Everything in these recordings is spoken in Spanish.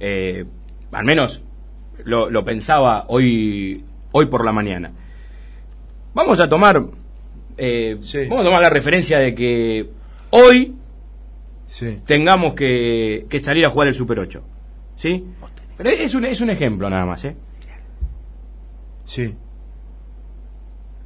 eh, al menos lo, lo pensaba hoy, hoy por la mañana. Vamos a tomar, eh, Sí. vamos a tomar la referencia de que hoy Sí. tengamos que, que salir a jugar el Super 8. ¿Sí? Pero es un, es un ejemplo nada más, ¿eh? Sí.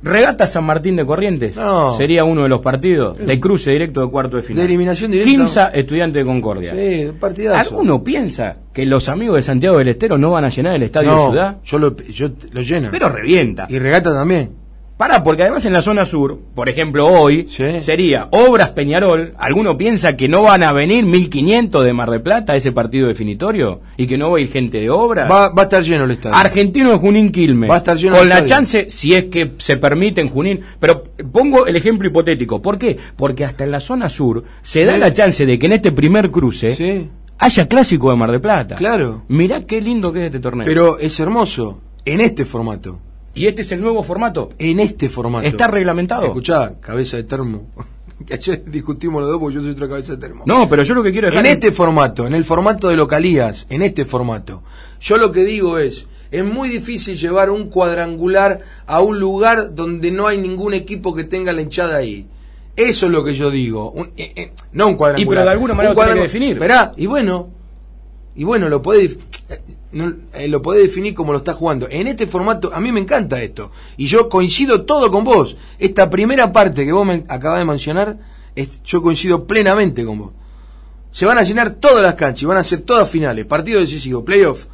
Regata San Martín de Corrientes No. sería uno de los partidos de cruce directo de cuarto de final. De eliminación directa. Quinza, estudiante de Concordia. Sí, partidazo. ¿Alguno piensa que los amigos de Santiago del Estero no van a llenar el estadio de Ciudad? yo lo, yo lo lleno. Pero revienta. Y regata también. Pará, porque además en la zona sur, por ejemplo hoy, Sí. sería Obras Peñarol. ¿Alguno piensa que no van a venir 1500 de Mar del Plata a ese partido definitorio? ¿Y que no va a ir gente de Obras? Va, va a estar lleno el estadio. Argentino de Junín Quilmes. Va a estar lleno Con el la estadio. chance, si es que se permite en Junín. Pero pongo el ejemplo hipotético. ¿Por qué? Porque hasta en la zona sur se Sí. da la chance de que en este primer cruce Sí. haya clásico de Mar del Plata. Claro. Mirá qué lindo que es este torneo. Pero es hermoso. En este formato. ¿Y este es el nuevo formato? En este formato. ¿Está reglamentado? Escuchá, cabeza de termo. Que ayer discutimos los dos porque yo soy otra cabeza de termo. No, pero yo lo que quiero dejar En este formato, en el formato de localías, en este formato, yo lo que digo es, es muy difícil llevar un cuadrangular a un lugar donde no hay ningún equipo que tenga la hinchada ahí. Eso es lo que yo digo. Un- eh, eh, no un cuadrangular. Y pero de alguna manera lo que cuadrangu- definir. Esperá, y bueno, y bueno, lo eh, no, eh, lo podés definir como lo está jugando. En este formato, a mí me encanta esto. Y yo coincido todo con vos. Esta primera parte que vos me acabas de mencionar, es- yo coincido plenamente con vos. Se van a llenar todas las canchas y van a ser todas finales, partido decisivo, playoff.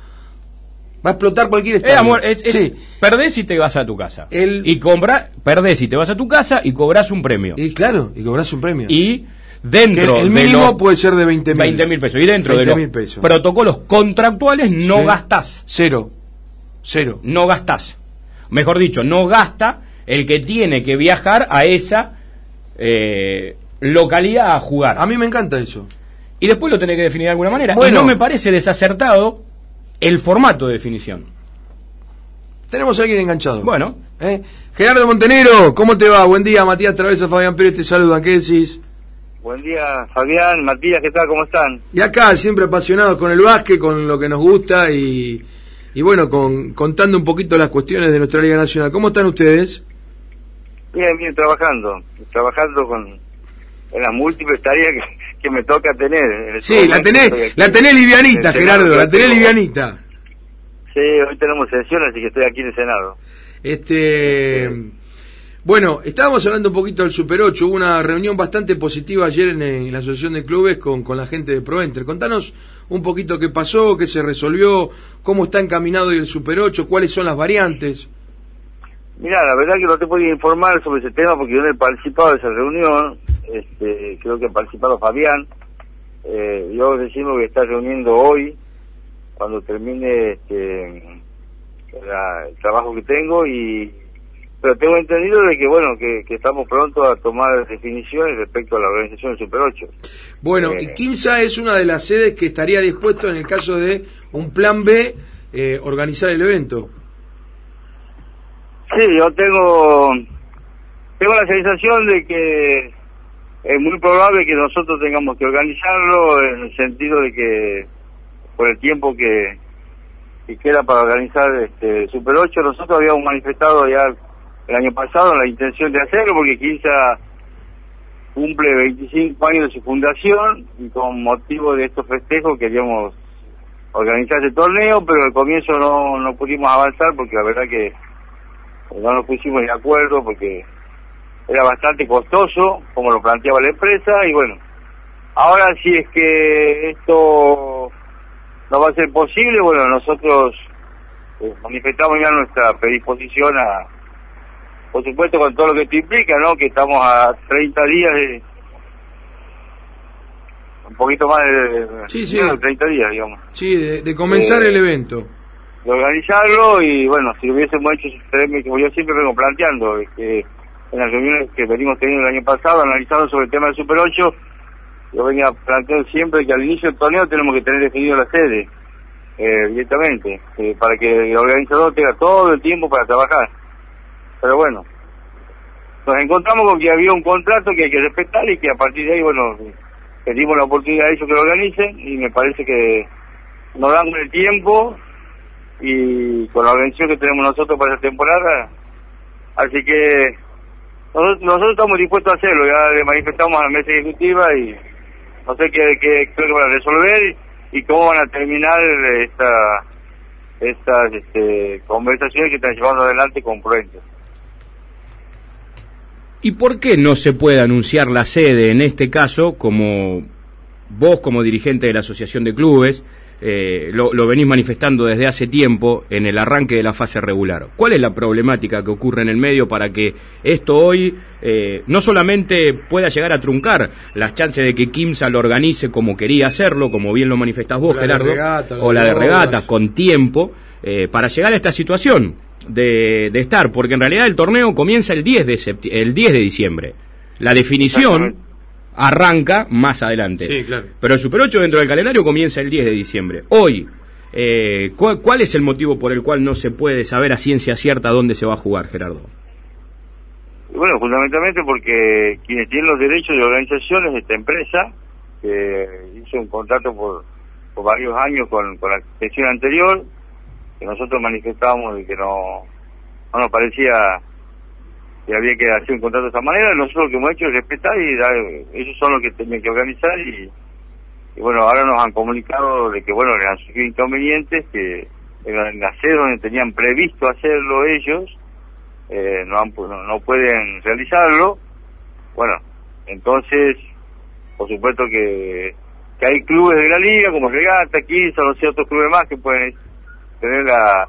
Va a explotar cualquier Eh, estadio. amor, es, es- sí. perdés y te vas a tu casa. El- Y compra, perdés y te vas a tu casa y cobras un premio. Y claro, y cobras un premio. Y dentro el de mínimo los puede ser de 20 mil. 20 mil pesos. Y dentro de 20.000 los pesos. protocolos contractuales no Sí. gastás. Cero. Cero. No gastás. Mejor dicho, no gasta el que tiene que viajar a esa eh, localidad a jugar. A mí me encanta eso. Y después lo tenés que definir de alguna manera. Bueno. Y no me parece desacertado el formato de definición. Tenemos a alguien enganchado. Bueno, ¿Eh? Gerardo Montenegro, ¿cómo te va? Buen día, Matías Travesa, Fabián Pérez te saludan. ¿Qué decís? Buen día, Fabián, Matías, ¿qué tal? ¿Cómo están? Y acá, siempre apasionados con el básquet, con lo que nos gusta y, y bueno, con, contando un poquito las cuestiones de nuestra Liga Nacional. ¿Cómo están ustedes? Bien, bien, trabajando. Trabajando con en las múltiples tareas que, que me toca tener. En este Sí, la tenés, la tenés livianita, Gerardo, la tenés livianita. Sí, hoy tenemos sesión, así que estoy aquí en el Senado. Este, bueno, estábamos hablando un poquito del Super 8. Hubo una reunión bastante positiva ayer en, la Asociación de Clubes con, con la gente de Proenter. Contanos un poquito qué pasó, qué se resolvió, cómo está encaminado el Super 8, cuáles son las variantes. Mira, la verdad que no te podía informar sobre ese tema porque yo no he participado de esa reunión. Este, creo que ha participado Fabián. Eh, yo decimos que está reuniendo hoy, cuando termine este, el trabajo que tengo y pero tengo entendido de que bueno que, que estamos pronto a tomar definiciones respecto a la organización del Super 8. Bueno, Eh. y Quinza es una de las sedes que estaría dispuesto en el caso de un plan B eh, organizar el evento. Sí, yo tengo tengo la sensación de que es muy probable que nosotros tengamos que organizarlo en el sentido de que por el tiempo que, que queda para organizar este Super 8 nosotros habíamos manifestado ya el año pasado la intención de hacerlo porque Quinza cumple 25 años de su fundación y con motivo de estos festejos queríamos organizar ese torneo pero al comienzo no, no pudimos avanzar porque la verdad que no nos pusimos de acuerdo porque era bastante costoso, como lo planteaba la empresa, y bueno, ahora si es que esto no va a ser posible, bueno, nosotros eh, manifestamos ya nuestra predisposición a, por supuesto con todo lo que esto implica, ¿no? Que estamos a 30 días de, un poquito más de, Sí, sí. menos de 30 días, digamos Sí, de, de comenzar Eh, el evento. de organizarlo y bueno, si hubiésemos hecho como yo siempre vengo planteando, es que en las reuniones que venimos teniendo el año pasado, analizando sobre el tema del Super 8, yo venía planteando siempre que al inicio del torneo tenemos que tener definido la sede, eh, directamente, eh, para que el organizador tenga todo el tiempo para trabajar. Pero bueno, nos encontramos con que había un contrato que hay que respetar y que a partir de ahí, bueno, pedimos la oportunidad a ellos que lo organicen y me parece que nos dan el tiempo y con la organización que tenemos nosotros para esta temporada. Así que nosotros, estamos dispuestos a hacerlo, ya le manifestamos a la mesa ejecutiva y no sé qué, qué creo que van a resolver y cómo van a terminar esta estas este, conversaciones que están llevando adelante con Pruentes. ¿Y por qué no se puede anunciar la sede en este caso como vos como dirigente de la Asociación de Clubes eh, lo, venís manifestando desde hace tiempo en el arranque de la fase regular. ¿Cuál es la problemática que ocurre en el medio para que esto hoy eh, no solamente pueda llegar a truncar las chances de que Kimsa lo organice como quería hacerlo, como bien lo manifestás vos, Gerardo, o la de regatas con tiempo, eh, para llegar a esta situación de, estar? Porque en realidad el torneo comienza el 10 de, el 10 de diciembre. La definición arranca más adelante. Sí, claro. Pero el Super 8 dentro del calendario comienza el 10 de diciembre. Hoy, eh, ¿cuál, es el motivo por el cual no se puede saber a ciencia cierta dónde se va a jugar, Gerardo? Bueno, fundamentalmente porque quienes tienen los derechos de organización es esta empresa, que hizo un contrato por, por varios años con, con la gestión anterior, que nosotros manifestábamos de que no, no nos parecía y había que hacer un contrato de esa manera. Nosotros lo que hemos hecho es respetar y dar, ellos son los que tenían que organizar y, bueno, ahora nos han comunicado de que, bueno, les han surgido inconvenientes que en sede donde tenían previsto hacerlo ellos, eh, no, no, pueden realizarlo. Bueno, entonces, por supuesto que, que hay clubes de la liga como Regata, Quinza, no sé, otros clubes más que pueden tener la,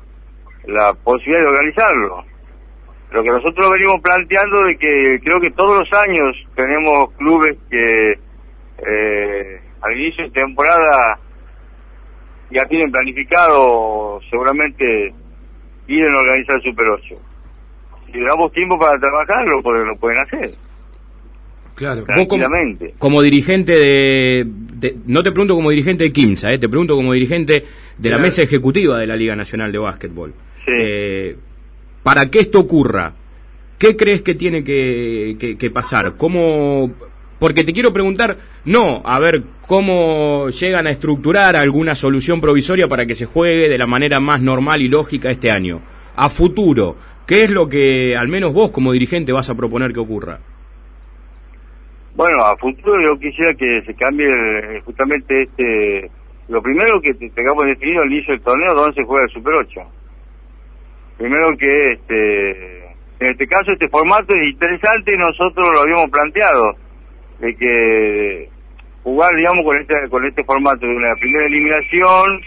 la posibilidad de organizarlo lo que nosotros venimos planteando de que creo que todos los años tenemos clubes que eh, al inicio de temporada ya tienen planificado seguramente ir a organizar el Super 8. Si damos tiempo para trabajarlo, pues lo pueden hacer. Claro, Tranquilamente. como, dirigente de, No te pregunto como dirigente de Kimsa, eh, te pregunto como dirigente de la mesa ejecutiva de la Liga Nacional de Básquetbol. Sí. Eh, para que esto ocurra, ¿qué crees que tiene que, pasar? ¿Cómo, porque te quiero preguntar, no, a ver cómo llegan a estructurar alguna solución provisoria para que se juegue de la manera más normal y lógica este año. A futuro, ¿qué es lo que al menos vos como dirigente vas a proponer que ocurra? Bueno, a futuro yo quisiera que se cambie justamente este... Lo primero que tengamos definido al inicio del torneo, donde se juega el Super 8 primero que este en este caso este formato es interesante y nosotros lo habíamos planteado de que jugar digamos con este con este formato de una primera eliminación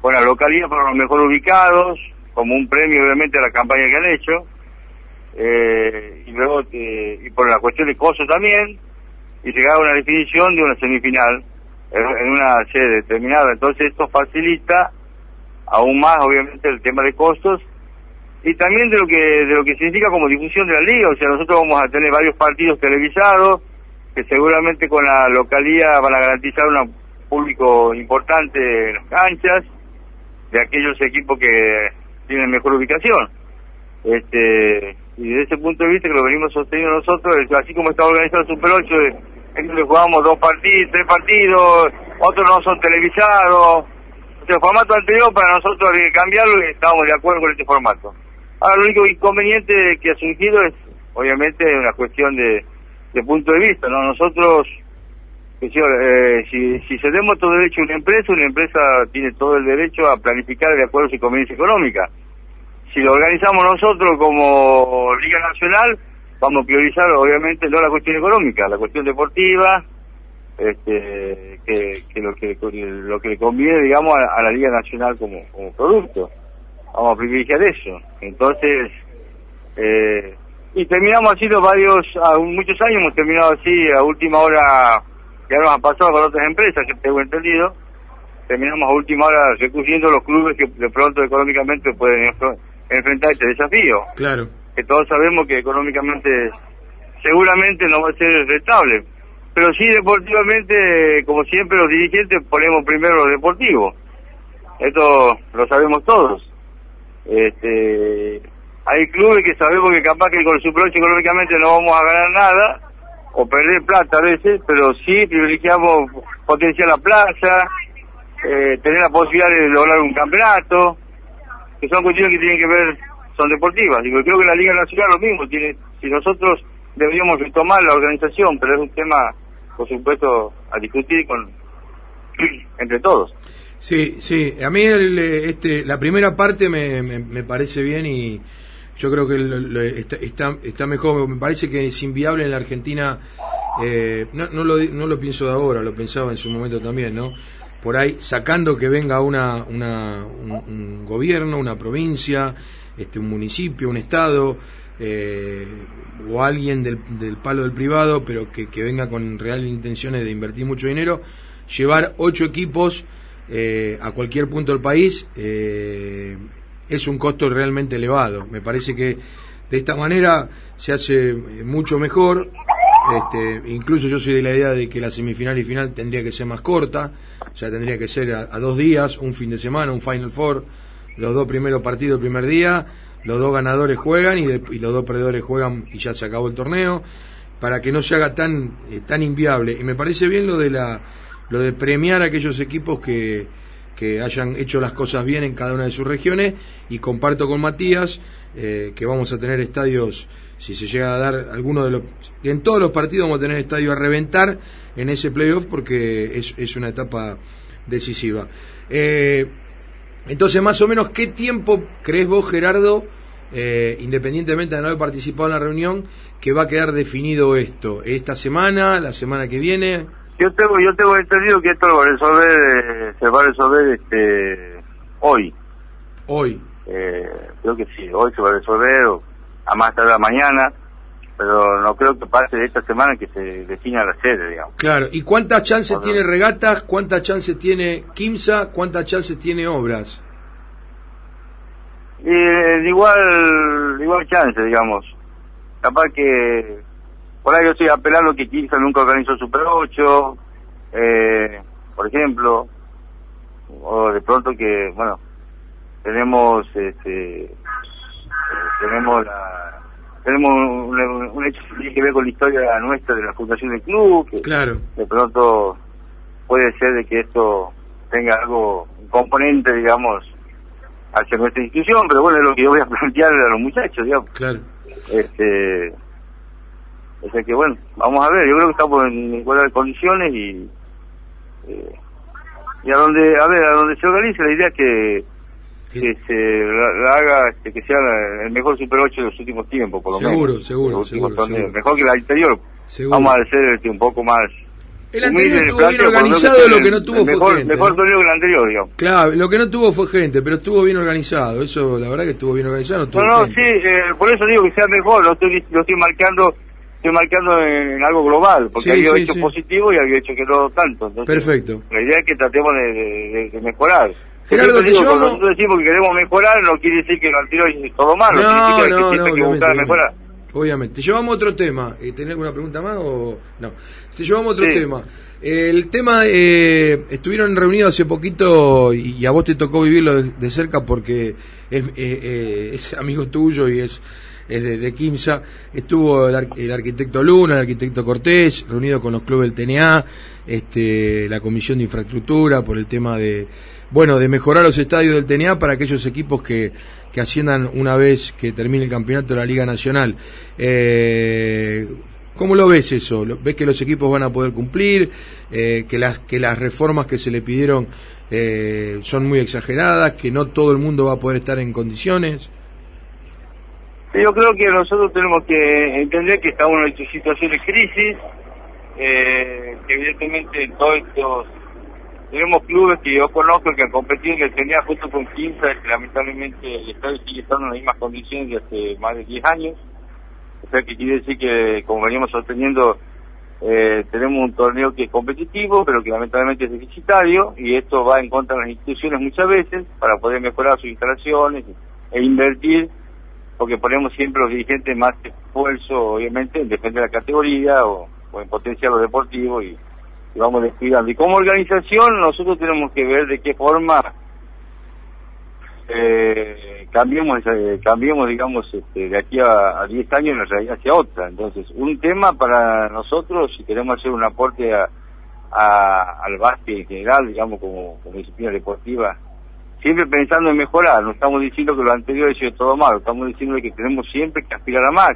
con la localidad para los mejor ubicados como un premio obviamente a la campaña que han hecho eh, y luego eh, y por la cuestión de costos también y llegar a una definición de una semifinal en una sede determinada entonces esto facilita aún más obviamente el tema de costos y también de lo que de lo que significa como difusión de la liga, o sea, nosotros vamos a tener varios partidos televisados que seguramente con la localía van a garantizar un público importante en las canchas de aquellos equipos que tienen mejor ubicación. Este, y desde ese punto de vista que lo venimos sosteniendo nosotros, así como está organizado el Super 8, donde jugamos dos partidos, tres partidos, otros no son televisados. el formato anterior para nosotros había que cambiarlo y estábamos de acuerdo con este formato. Ahora, lo único inconveniente que ha surgido es, obviamente, una cuestión de, punto de vista, ¿no? Nosotros, eh, si, si cedemos todo derecho a una empresa, una empresa tiene todo el derecho a planificar de acuerdo a su conveniencia económica. Si lo organizamos nosotros como Liga Nacional, vamos a priorizar, obviamente, no la cuestión económica, la cuestión deportiva, este, que, lo que lo que conviene, digamos, a, la Liga Nacional como, como producto vamos a privilegiar eso. Entonces, eh, y terminamos haciendo varios, a muchos años hemos terminado así, a última hora, ya nos han pasado con otras empresas, que tengo entendido, terminamos a última hora recurriendo los clubes que de pronto económicamente pueden enfrentar este desafío. Claro. Que todos sabemos que económicamente seguramente no va a ser rentable. Pero sí deportivamente, como siempre los dirigentes ponemos primero lo deportivo. Esto lo sabemos todos. Este, hay clubes que sabemos que capaz que con su proyecto económicamente no vamos a ganar nada o perder plata a veces, pero sí privilegiamos potenciar la plaza, eh, tener la posibilidad de lograr un campeonato, que son cuestiones que tienen que ver, son deportivas. Digo, creo que la Liga Nacional lo mismo, tiene, si nosotros deberíamos retomar la organización, pero es un tema, por supuesto, a discutir con entre todos. Sí, sí, a mí el, este, la primera parte me, me, parece bien y yo creo que está, está, está, mejor, me parece que es inviable en la Argentina, eh, no, no, lo, no lo pienso de ahora, lo pensaba en su momento también, ¿no? Por ahí, sacando que venga una, una un, gobierno, una provincia, este, un municipio, un estado, eh, o alguien del, del, palo del privado, pero que, que venga con reales intenciones de invertir mucho dinero, llevar ocho equipos eh, a cualquier punto del país eh, es un costo realmente elevado. Me parece que de esta manera se hace mucho mejor. Este, incluso yo soy de la idea de que la semifinal y final tendría que ser más corta, o sea, tendría que ser a, dos días, un fin de semana, un Final Four, los dos primeros partidos el primer día, los dos ganadores juegan y, los dos perdedores juegan y ya se acabó el torneo, para que no se haga tan, eh, tan inviable. Y me parece bien lo de la lo de premiar a aquellos equipos que, que hayan hecho las cosas bien en cada una de sus regiones y comparto con Matías eh, que vamos a tener estadios, si se llega a dar alguno de los... En todos los partidos vamos a tener estadios a reventar en ese playoff porque es, es una etapa decisiva. Eh, entonces, más o menos, ¿qué tiempo crees vos, Gerardo, eh, independientemente de no haber participado en la reunión, que va a quedar definido esto? ¿Esta semana, la semana que viene? Yo tengo, yo tengo entendido que esto lo va a resolver, eh, se va a resolver este, hoy. Hoy. Eh, creo que sí, hoy se va a resolver, o a más tarde mañana, pero no creo que pase de esta semana que se defina la sede, digamos. Claro, ¿y cuántas chances tiene Regatas? ¿Cuántas chances tiene Kimsa? ¿Cuántas chances tiene Obras? Eh, igual, igual chance, digamos. Capaz que por ahí yo estoy apelando que Quilza nunca organizó Super 8, eh, por ejemplo, o de pronto que, bueno, tenemos, este, eh, tenemos la, tenemos un, hecho que tiene que ver con la historia nuestra de la fundación del club, que claro. de pronto puede ser de que esto tenga algo, un componente, digamos, hacia nuestra institución, pero bueno, es lo que yo voy a plantear a los muchachos, digamos. Claro. Este, o sea que bueno, vamos a ver, yo creo que estamos en igualdad de condiciones y eh, y a donde, a ver, a donde se organice la idea es que, que se haga, este, que sea el mejor Super 8 de los últimos tiempos, por lo menos. Seguro, seguro, Mejor que la anterior. Vamos a ser este, un poco más el anterior estuvo bien organizado, lo que no tuvo fue gente. Mejor torneo que el anterior, digamos. Claro, lo que no tuvo fue gente, pero estuvo bien organizado. Eso, la verdad que estuvo bien organizado. No, no, sí, eh, por eso digo que sea mejor. Lo estoy, lo estoy marcando estoy marcando en, algo global, porque había hecho positivo y había hecho que no tanto. Perfecto. La idea es que tratemos de, de, mejorar. Gerardo, digo, cuando nosotros decimos que queremos mejorar, no quiere decir que lo anterior es todo malo, no, quiere no, que no, que buscar mejorar. Obviamente. Llevamos otro tema. Eh, ¿Tenés alguna pregunta más o no? Te llevamos otro tema. El tema, eh, estuvieron reunidos hace poquito y, a vos te tocó vivirlo de, cerca porque es, eh, eh, es amigo tuyo y es es de, de Quimsa, estuvo el, arquitecto Luna, el arquitecto Cortés, reunido con los clubes del TNA, este, la Comisión de Infraestructura por el tema de, bueno, de mejorar los estadios del TNA para aquellos equipos que, que asciendan una vez que termine el campeonato de la Liga Nacional. Eh, ¿Cómo lo ves eso? ¿Ves que los equipos van a poder cumplir? Eh, que, las, que las reformas que se le pidieron eh, son muy exageradas? ¿Que no todo el mundo va a poder estar en condiciones? Yo creo que nosotros tenemos que entender que estamos en una situación de crisis, eh, que evidentemente en todos estos tenemos clubes que yo conozco que han competido que tenía justo con 15, que lamentablemente el estadio sigue estando en las mismas condiciones de hace más de 10 años. O sea que quiere decir que, como veníamos sosteniendo, eh, tenemos un torneo que es competitivo, pero que lamentablemente es deficitario, y esto va en contra de las instituciones muchas veces para poder mejorar sus instalaciones e invertir porque ponemos siempre los dirigentes más esfuerzo, obviamente, en defender la categoría o, en potenciar lo deportivo y, vamos descuidando. Y como organización nosotros tenemos que ver de qué forma eh, cambiemos, eh, digamos, este, de aquí a 10 años en realidad hacia otra. Entonces, un tema para nosotros, si queremos hacer un aporte a, al básquet en general, digamos, como, como disciplina deportiva, siempre pensando en mejorar, no estamos diciendo que lo anterior ha sido todo malo, estamos diciendo que tenemos siempre que aspirar a más.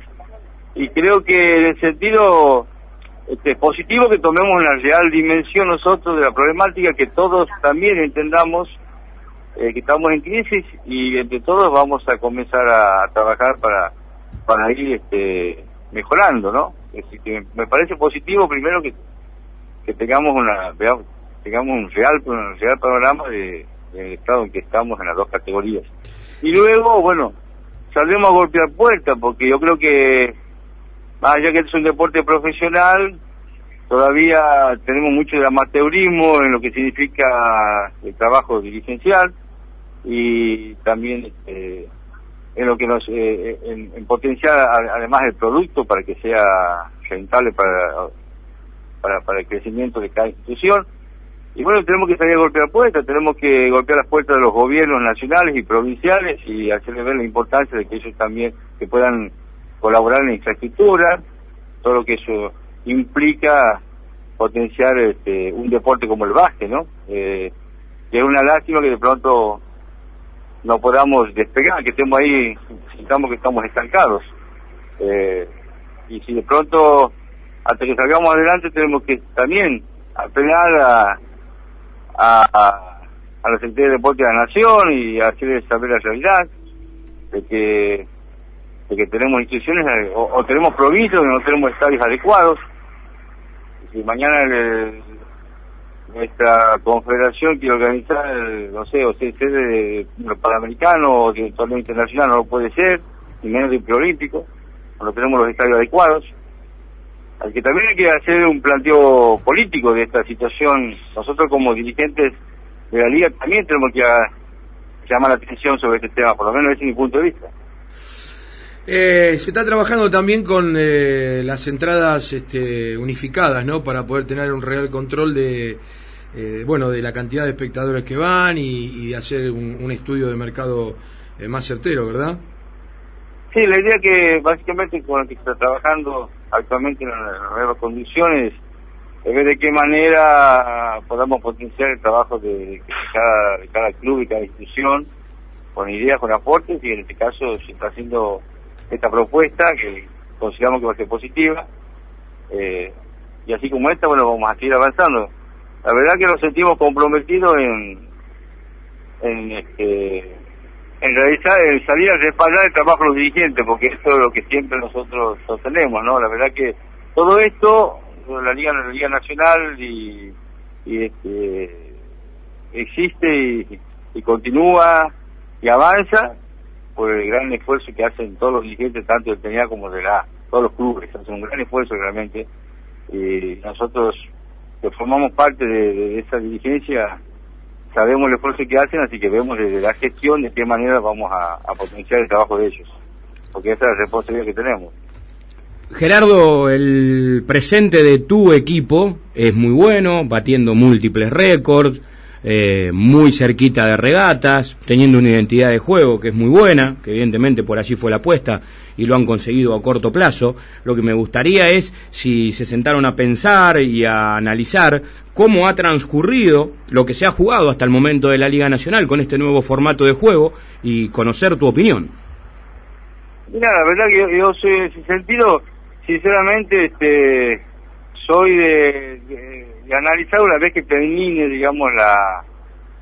Y creo que en el sentido este, positivo que tomemos una real dimensión nosotros de la problemática, que todos también entendamos eh, que estamos en crisis y entre todos vamos a comenzar a, trabajar para, para ir este, mejorando, ¿no? que me parece positivo primero que, que tengamos una tengamos un real, un real panorama de el estado en que estamos en las dos categorías. Y luego, bueno, saldremos a golpear puertas, porque yo creo que, más allá que es un deporte profesional, todavía tenemos mucho de amateurismo en lo que significa el trabajo dirigencial y también este, en lo que nos eh, en, en, potenciar además el producto para que sea rentable para, para el crecimiento de cada institución. Y bueno, tenemos que salir a golpear puertas, tenemos que golpear las puertas de los gobiernos nacionales y provinciales y hacerles ver la importancia de que ellos también que puedan colaborar en la infraestructura, todo lo que eso implica potenciar este, un deporte como el básquet, ¿no? Eh, es una lástima que de pronto no podamos despegar, que estemos ahí, sintamos que estamos estancados. Eh, y si de pronto, hasta que salgamos adelante, tenemos que también apelar a a, a, la Secretaría de Deporte de la Nación y hacerles saber la realidad de que, de que tenemos instituciones o, tenemos provincias que no tenemos estadios adecuados. Si mañana nuestra confederación quiere organizar, no sé, o sea, sede de Panamericano o de torneo internacional, no lo puede ser, ni menos de preolímpico, no tenemos los estadios adecuados al que también hay que hacer un planteo político de esta situación. Nosotros como dirigentes de la liga también tenemos que llamar la atención sobre este tema, por lo menos ese es mi punto de vista. Eh, se está trabajando también con eh, las entradas este, unificadas, ¿no? Para poder tener un real control de, eh, bueno, de la cantidad de espectadores que van y, de hacer un, estudio de mercado más certero, ¿verdad? Sí, la idea que básicamente con la que está trabajando actualmente en las nuevas condiciones, es ver de qué manera podamos potenciar el trabajo de, cada, club y cada institución con ideas, con aportes, y en este caso se está haciendo esta propuesta que consideramos que va a ser positiva. Eh, y así como esta, bueno, vamos a seguir avanzando. La verdad que nos sentimos comprometidos en, en este, en realizar, en salir a respaldar el trabajo de los dirigentes, porque esto es lo que siempre nosotros sostenemos, ¿no? La verdad que todo esto, la Liga, la Liga Nacional y, este, existe y, continúa y avanza por el gran esfuerzo que hacen todos los dirigentes, tanto del TNA como de la todos los clubes, hacen un gran esfuerzo realmente. Y nosotros que formamos parte de esa dirigencia, sabemos el esfuerzo que hacen, así que vemos desde la gestión de qué manera vamos a, potenciar el trabajo de ellos, porque esa es la responsabilidad que tenemos. Gerardo, el presente de tu equipo es muy bueno, batiendo múltiples récords, eh, muy cerquita de regatas, teniendo una identidad de juego que es muy buena, que evidentemente por allí fue la apuesta y lo han conseguido a corto plazo. Lo que me gustaría es si se sentaron a pensar y a analizar cómo ha transcurrido lo que se ha jugado hasta el momento de la Liga Nacional con este nuevo formato de juego y conocer tu opinión. Mira, la verdad que yo, soy en ese sentido, sinceramente, este, soy de y analizar una vez que termine, digamos, la,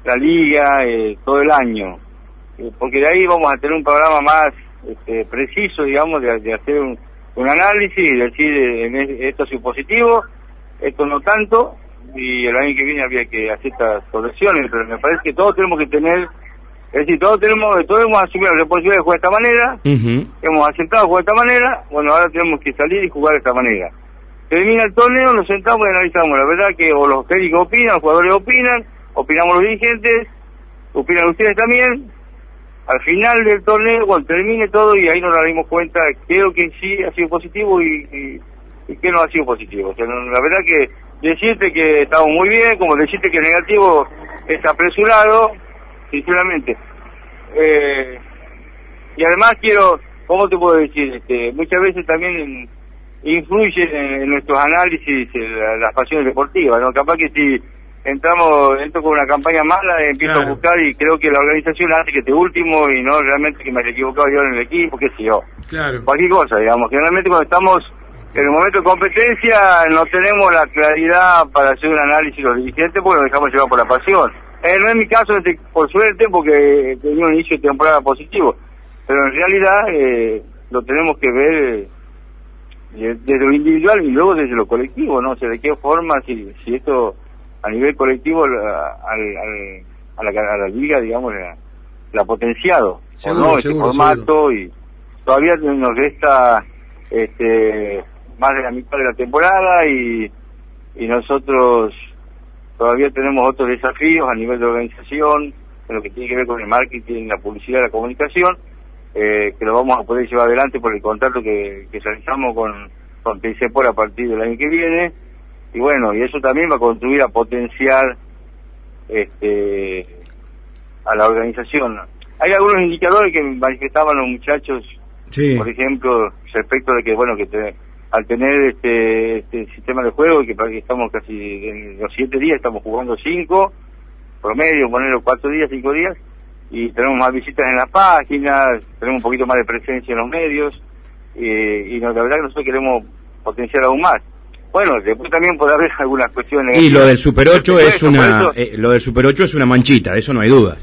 la liga eh, todo el año. Eh, porque de ahí vamos a tener un programa más este, preciso, digamos, de, hacer un, análisis y decir eh, esto es positivo, esto no tanto, y el año que viene había que hacer estas correcciones, pero me parece que todos tenemos que tener, es decir, todos tenemos, todos hemos asumido la responsabilidad de jugar de esta manera, hemos aceptado jugar de esta manera, bueno, ahora tenemos que salir y jugar de esta manera termina el torneo, nos sentamos y analizamos. La verdad que o los técnicos opinan, los jugadores opinan, opinamos los dirigentes, opinan ustedes también. Al final del torneo, cuando termine todo, y ahí nos dimos cuenta, creo que sí ha sido positivo y, y, que no ha sido positivo. La verdad que decirte que estamos muy bien, como decirte que negativo es apresurado, sinceramente. Eh, y además quiero, ¿cómo te puedo decir? Este, muchas veces también influyen en, nuestros análisis las pasiones deportivas, ¿no? Capaz que si entramos, entro con una campaña mala, empiezo a buscar y creo que la organización hace que esté último y no realmente que me haya equivocado yo en el equipo, qué sé yo. Claro. Cualquier cosa, digamos. Generalmente cuando estamos en el momento de competencia no tenemos la claridad para hacer un análisis los dirigentes porque nos dejamos llevar por la pasión. Eh, no es mi caso, este, por suerte, porque tenía un inicio de temporada positivo. Pero en realidad eh, lo tenemos que ver eh, desde lo individual y luego desde lo colectivo, ¿no? O sea, de qué forma, si, si esto a nivel colectivo al, a, la, a la liga, digamos, la, ha potenciado, o no, este formato y todavía nos resta este más de la mitad de la temporada y, y nosotros todavía tenemos otros desafíos a nivel de organización, en lo que tiene que ver con el marketing, la publicidad, la comunicación, eh, que lo vamos a poder llevar adelante por el contrato que, que realizamos con, con por a partir del año que viene. Y bueno, y eso también va a contribuir a potenciar este, a la organización. Hay algunos indicadores que manifestaban los muchachos, por ejemplo, respecto de que, bueno, que te, al tener este, este sistema de juego, que estamos casi en los siete días, estamos jugando cinco, promedio, ponerlo cuatro días, cinco días, y tenemos más visitas en la página, tenemos un poquito más de presencia en los medios, y la verdad que nosotros queremos potenciar aún más. Bueno, después también puede haber algunas cuestiones. Y lo del Super 8 es una, eh, lo del Super 8 es una manchita, eso no hay dudas.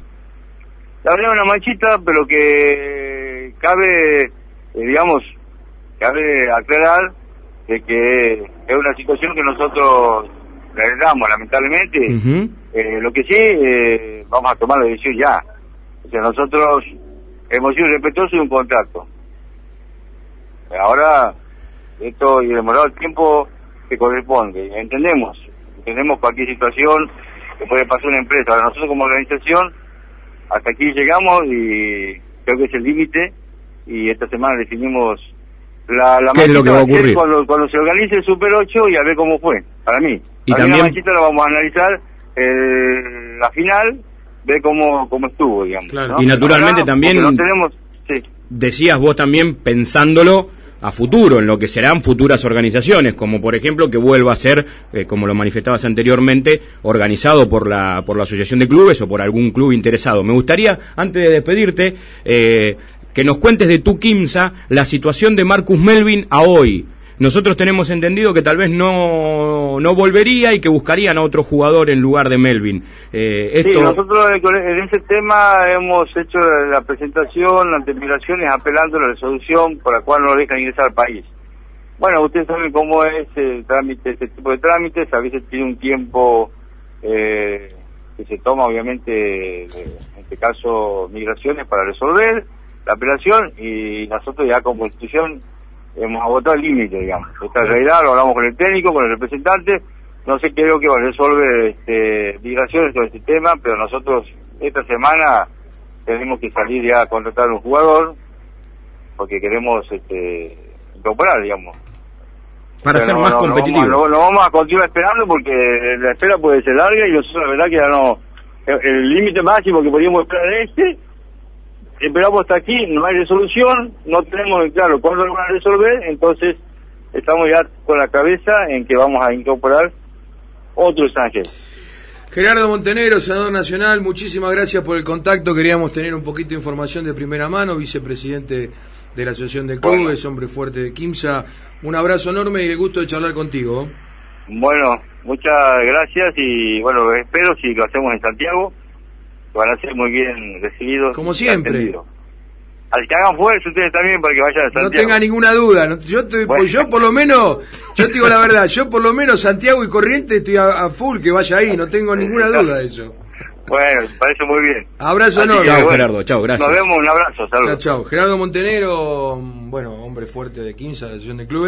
La verdad es una manchita, pero que cabe, eh, digamos, cabe aclarar de que es una situación que nosotros heredamos lamentablemente. eh, lo que sí, eh, vamos a tomar la decisión ya. O sea, nosotros hemos sido respetuosos de un contrato. Ahora, esto y demorado el tiempo que corresponde. Entendemos, entendemos cualquier situación que puede pasar una empresa. Ahora, nosotros como organización, hasta aquí llegamos y creo que es el límite y esta semana definimos la, la ¿Qué es lo que va a ocurrir? Cuando, cuando, se organice el Super 8 y a ver cómo fue, para mí. Y también... la vamos a analizar el, la final, ver cómo, cómo estuvo, digamos. Y naturalmente también... tenemos, sí. Decías vos también pensándolo a futuro, en lo que serán futuras organizaciones, como por ejemplo que vuelva a ser, eh, como lo manifestabas anteriormente, organizado por la, por la Asociación de Clubes o por algún club interesado. Me gustaría, antes de despedirte, eh, que nos cuentes de tu Kimsa la situación de Marcus Melvin a hoy. Nosotros tenemos entendido que tal vez no, no volvería y que buscarían a otro jugador en lugar de Melvin. Eh, esto... Sí, nosotros en ese tema hemos hecho la presentación ante migraciones apelando a la resolución por la cual no dejan ingresar al país. Bueno, ustedes saben cómo es el trámite, este tipo de trámites, a veces tiene un tiempo eh, que se toma obviamente, en este caso, migraciones para resolver la apelación y nosotros ya como institución hemos agotado el límite, digamos. Esta realidad lo hablamos con el técnico, con el representante, no sé qué es lo que va a resolver este, migraciones sobre este tema, pero nosotros esta semana tenemos que salir ya a contratar a un jugador porque queremos este, incorporar, digamos. Para ser más competitivos. No, vamos a continuar esperando porque la espera puede ser larga y nosotros la verdad que ya no... El límite máximo que podríamos esperar es este esperamos hasta aquí, no hay resolución, no tenemos claro cuándo lo van a resolver, entonces estamos ya con la cabeza en que vamos a incorporar otro extranjero. Gerardo Montenegro, senador nacional, muchísimas gracias por el contacto. Queríamos tener un poquito de información de primera mano, vicepresidente de la Asociación de Clubes, hombre fuerte de Quimsa. Un abrazo enorme y el gusto de charlar contigo. Bueno, muchas gracias y bueno, espero si lo hacemos en Santiago van a ser muy bien recibidos. Como siempre. Al que hagan fuerza ustedes también para que vayan a Santiago. No tenga ninguna duda. yo, estoy, pues yo por lo menos, yo te digo la verdad, yo por lo menos Santiago y Corriente estoy a, full que vaya ahí, no tengo ninguna duda de eso. Bueno, parece muy bien. Abrazo enorme. Chao, Gerardo. Chao, gracias. Nos vemos, un abrazo. Saludos. Chao, chao. Gerardo Montenegro, bueno, hombre fuerte de 15, la sesión de clubes.